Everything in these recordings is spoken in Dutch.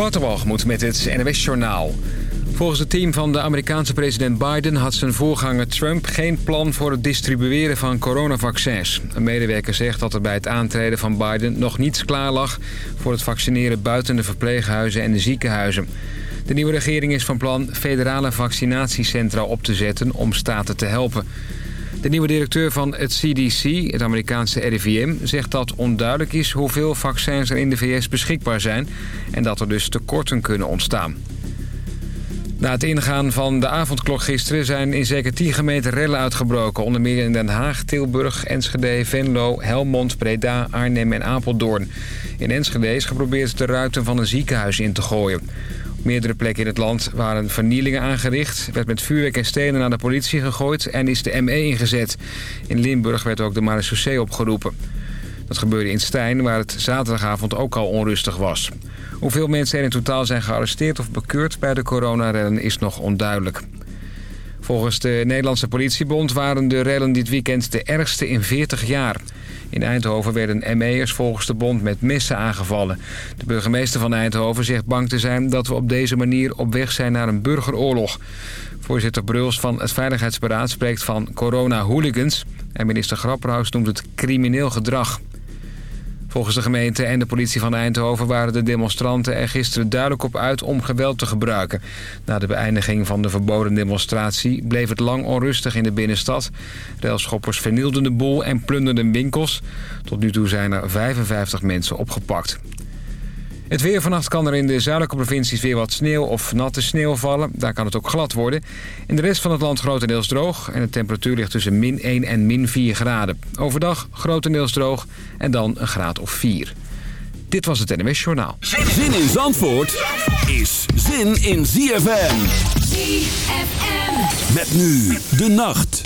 Waterwalgemoed met het NWS Journaal. Volgens het team van de Amerikaanse president Biden had zijn voorganger Trump geen plan voor het distribueren van coronavaccins. Een medewerker zegt dat er bij het aantreden van Biden nog niets klaar lag voor het vaccineren buiten de verpleeghuizen en de ziekenhuizen. De nieuwe regering is van plan federale vaccinatiecentra op te zetten om staten te helpen. De nieuwe directeur van het CDC, het Amerikaanse RIVM, zegt dat onduidelijk is hoeveel vaccins er in de VS beschikbaar zijn en dat er dus tekorten kunnen ontstaan. Na het ingaan van de avondklok gisteren zijn in zeker 10 gemeenten rellen uitgebroken. Onder meer in Den Haag, Tilburg, Enschede, Venlo, Helmond, Breda, Arnhem en Apeldoorn. In Enschede is geprobeerd de ruiten van een ziekenhuis in te gooien. Meerdere plekken in het land waren vernielingen aangericht. werd met vuurwerk en stenen naar de politie gegooid en is de ME ingezet. In Limburg werd ook de marechaussee opgeroepen. Dat gebeurde in Stijn, waar het zaterdagavond ook al onrustig was. Hoeveel mensen er in totaal zijn gearresteerd of bekeurd bij de coronarellen is nog onduidelijk. Volgens de Nederlandse politiebond waren de rellen dit weekend de ergste in 40 jaar. In Eindhoven werden ME'ers volgens de bond met messen aangevallen. De burgemeester van Eindhoven zegt bang te zijn dat we op deze manier op weg zijn naar een burgeroorlog. Voorzitter Bruls van het Veiligheidsberaad spreekt van corona-hooligans... en minister Grapperhaus noemt het crimineel gedrag. Volgens de gemeente en de politie van Eindhoven waren de demonstranten er gisteren duidelijk op uit om geweld te gebruiken. Na de beëindiging van de verboden demonstratie bleef het lang onrustig in de binnenstad. Railschoppers vernielden de boel en plunderden winkels. Tot nu toe zijn er 55 mensen opgepakt. Het weer vannacht kan er in de zuidelijke provincies weer wat sneeuw of natte sneeuw vallen. Daar kan het ook glad worden. In de rest van het land grotendeels droog. En de temperatuur ligt tussen min 1 en min 4 graden. Overdag grotendeels droog en dan een graad of 4. Dit was het NMS Journaal. Zin in Zandvoort is zin in ZFM. ZFM. Met nu de nacht.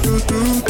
do do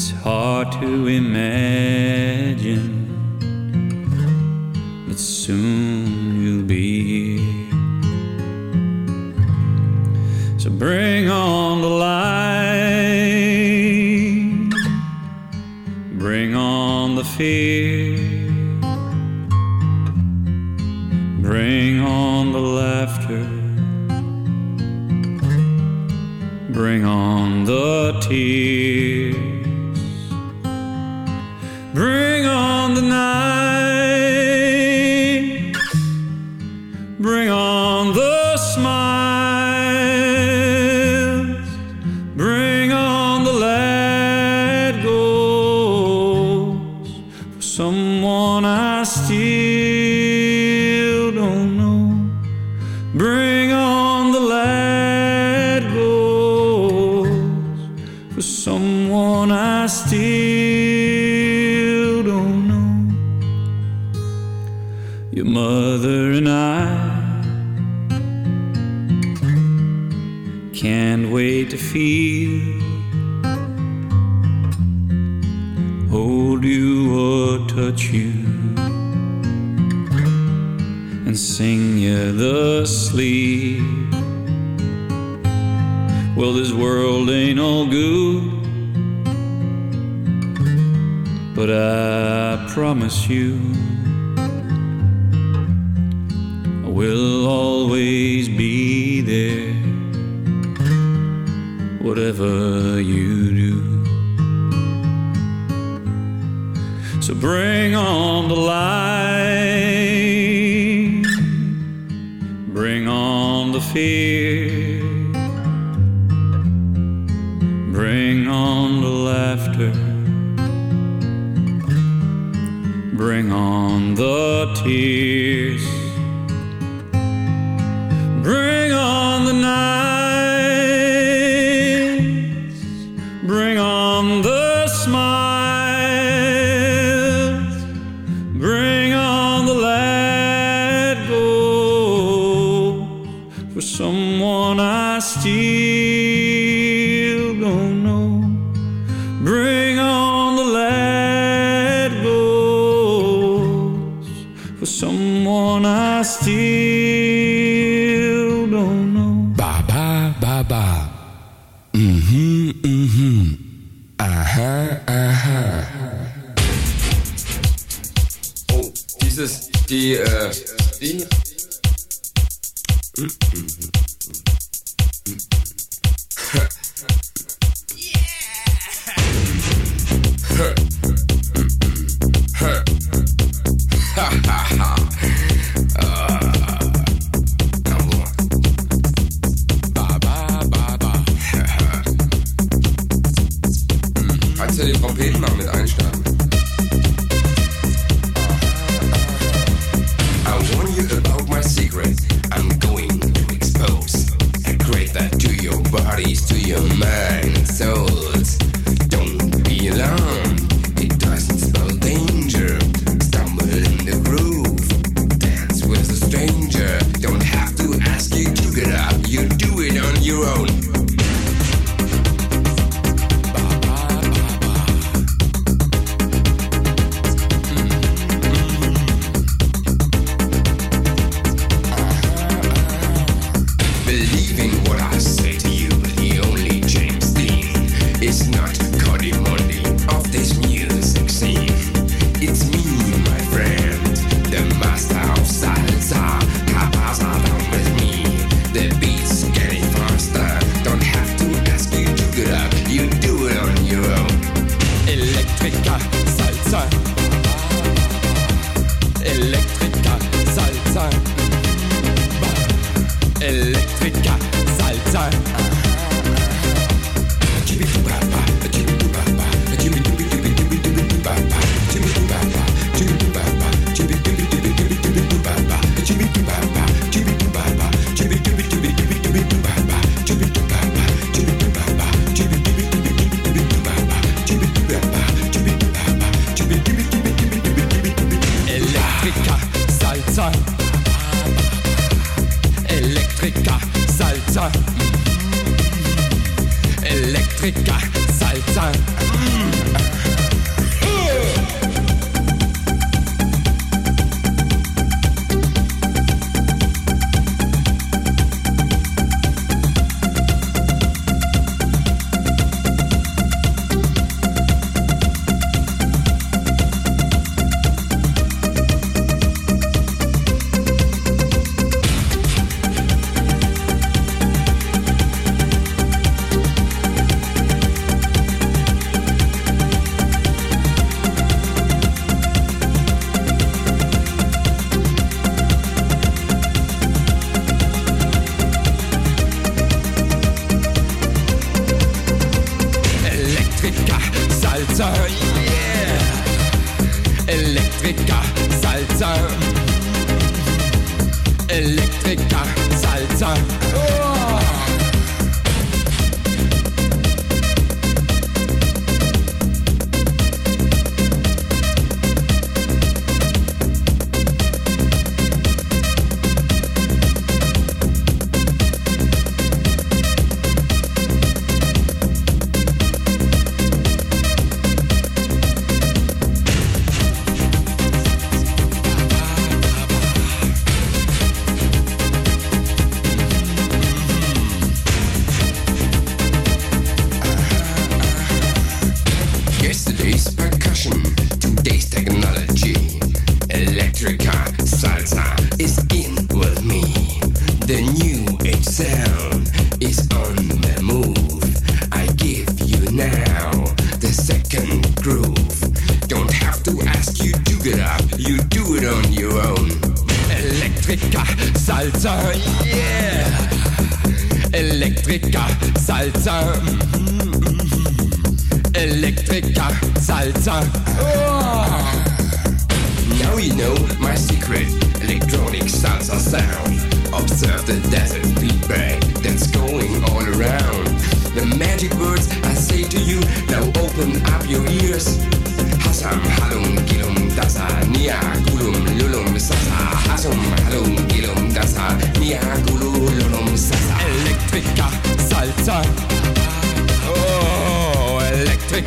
It's hard to imagine that soon you'll be here. So bring on. the fear. Bring on the laughter. Bring on the tears. Bring on the night.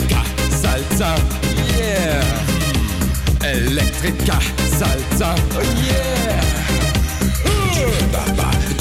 Elektrika Salsa, yeah. Elektrika Salsa, oh yeah. Uh.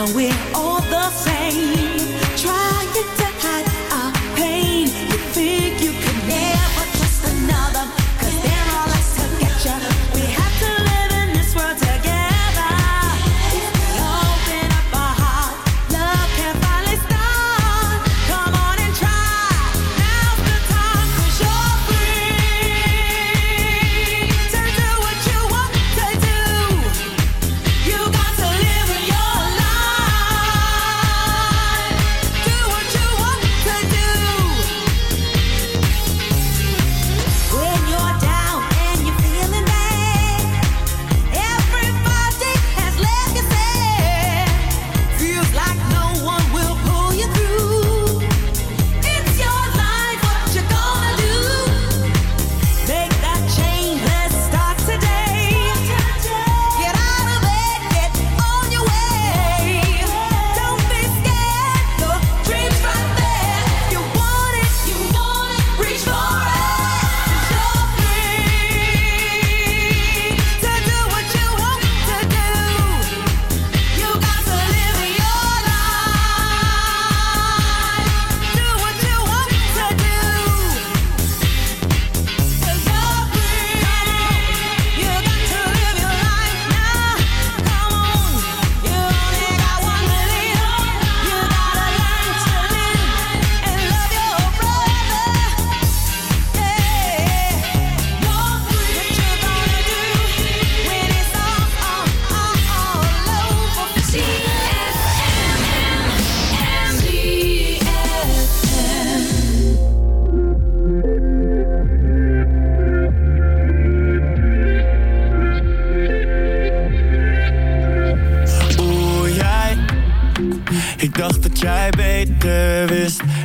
Down, we're all the same. Trying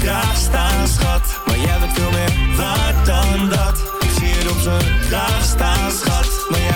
Kraag staan, schat. Maar jij bent veel meer waard dan dat. Ik zie het op zijn kraag staan, schat. Maar jij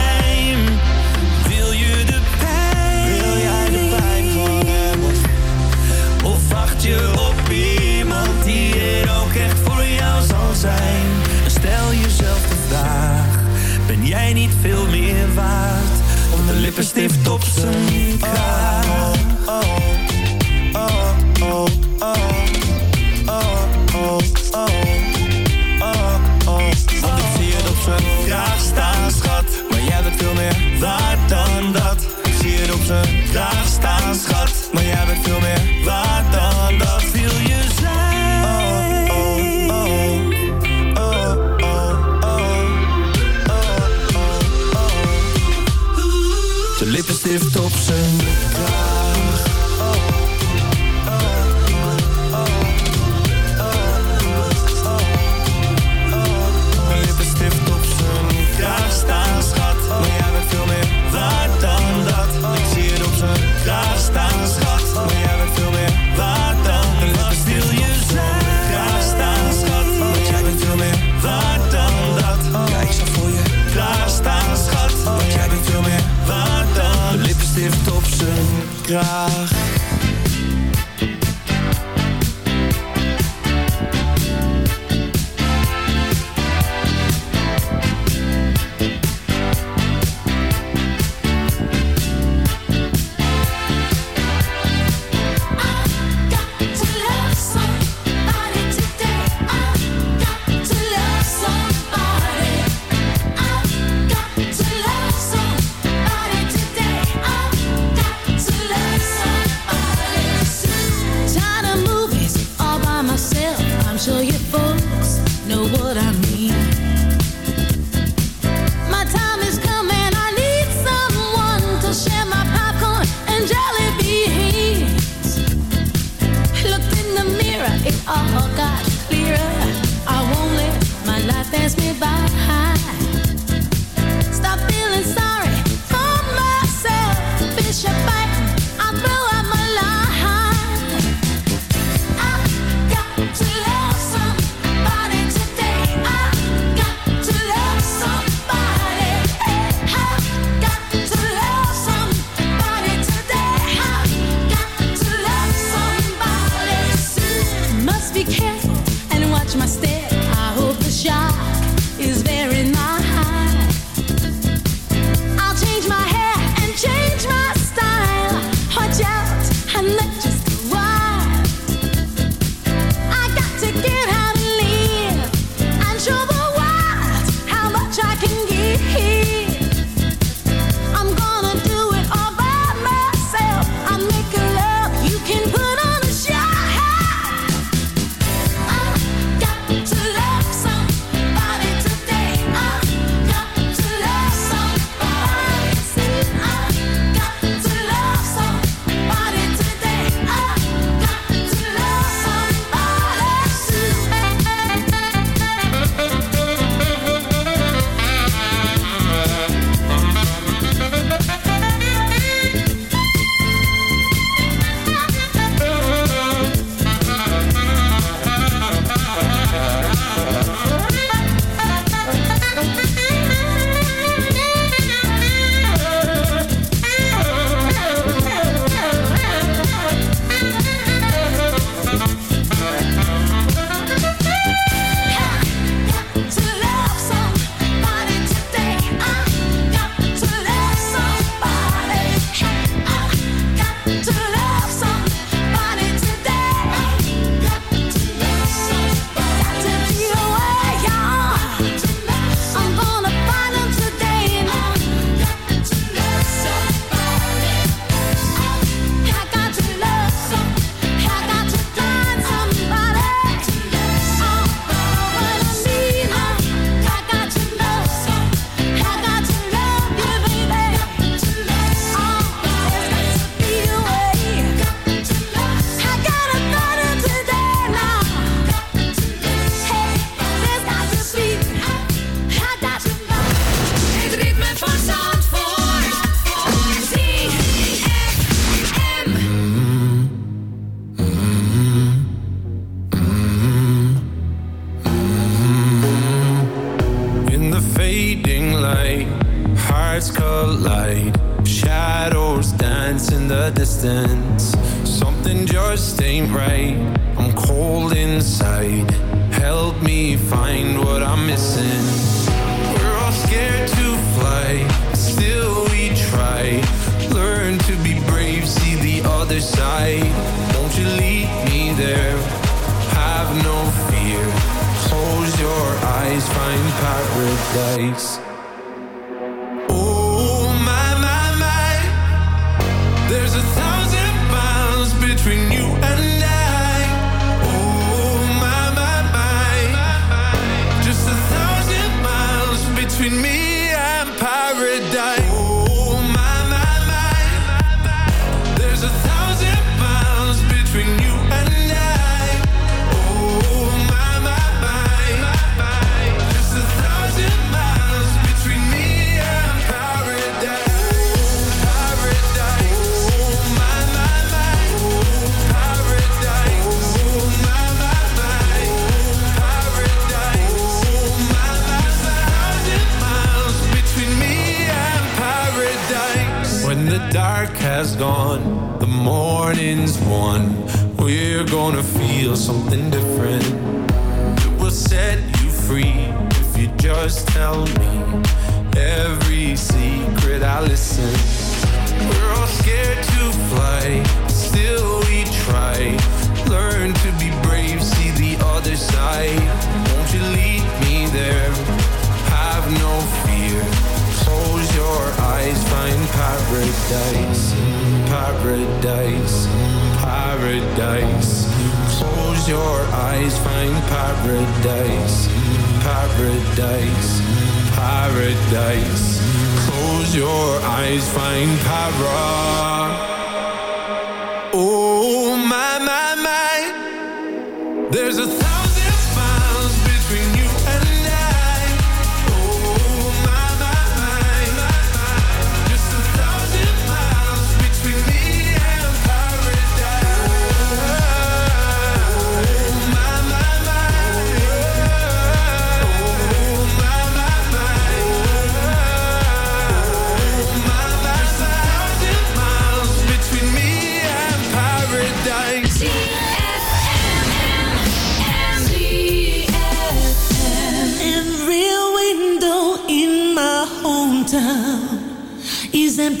lonesome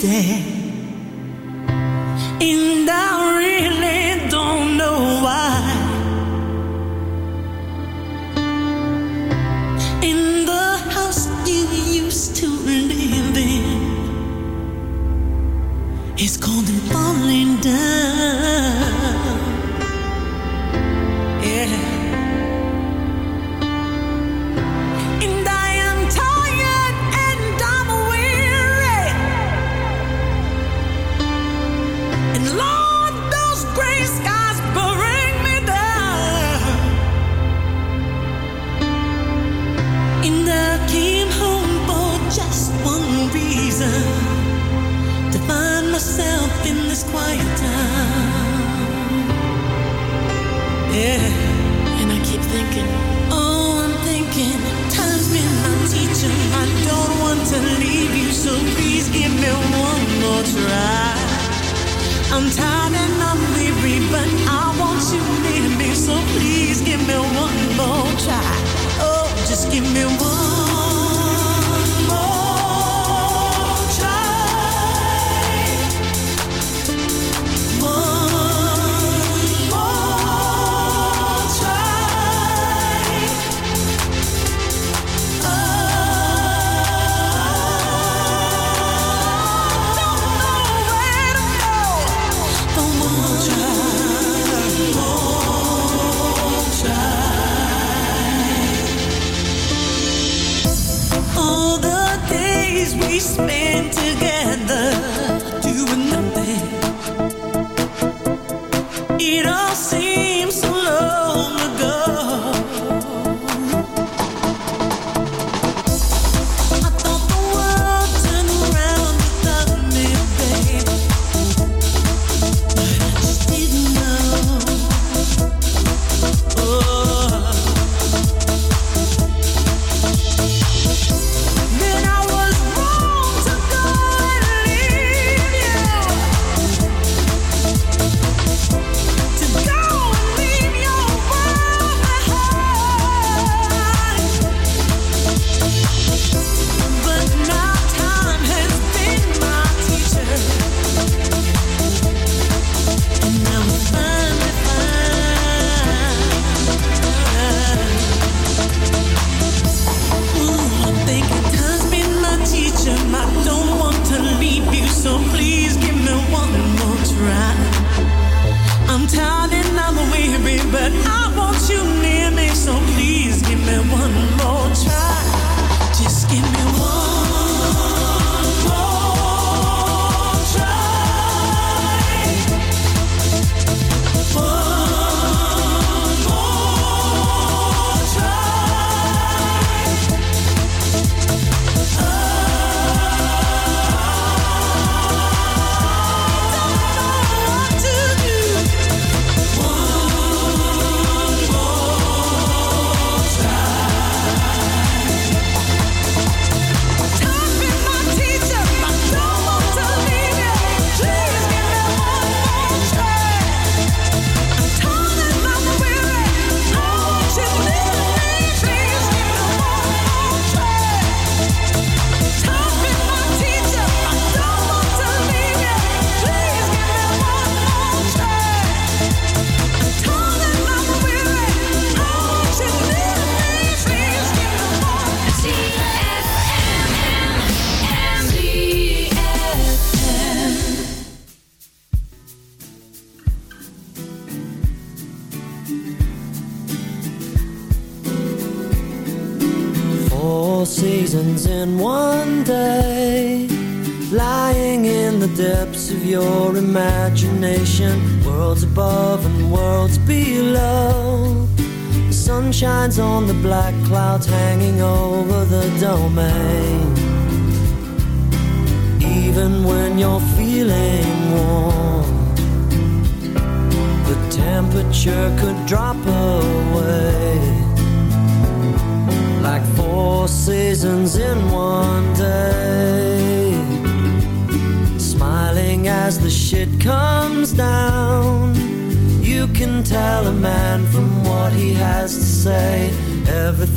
day.